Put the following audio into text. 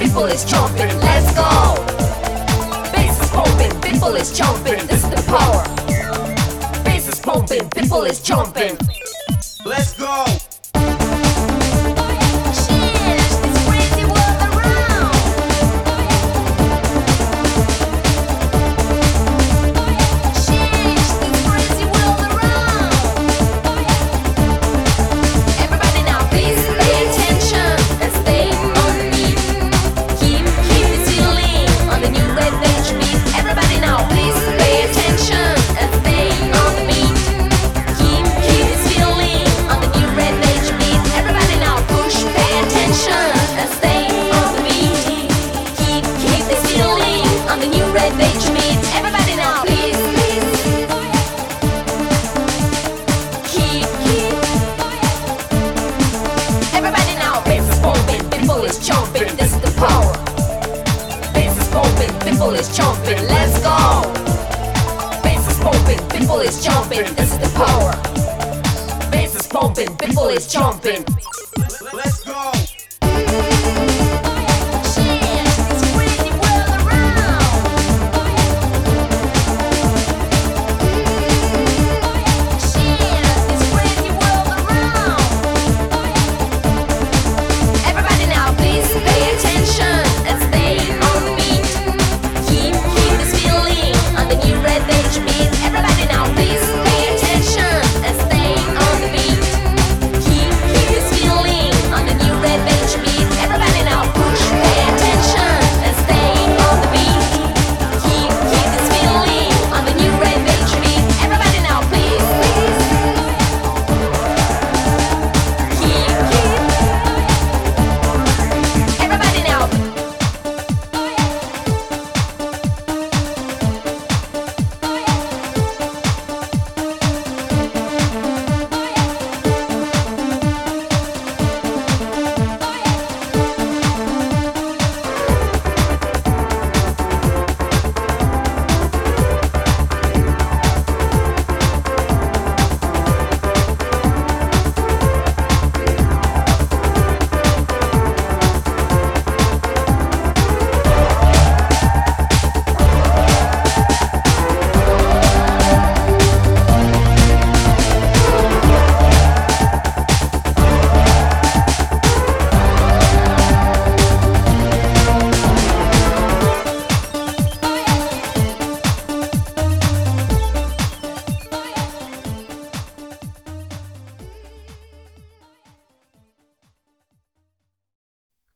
is jumping. Let's go. Bass is pumping, people is jumping. This is the power. Bass is pumping, people is jumping. Let's go! Is jumping, this is the power. Bass is pumping, people is jumping, let's go. Bass is pumping, people is jumping, this is the power. Bass is pumping, people is jumping.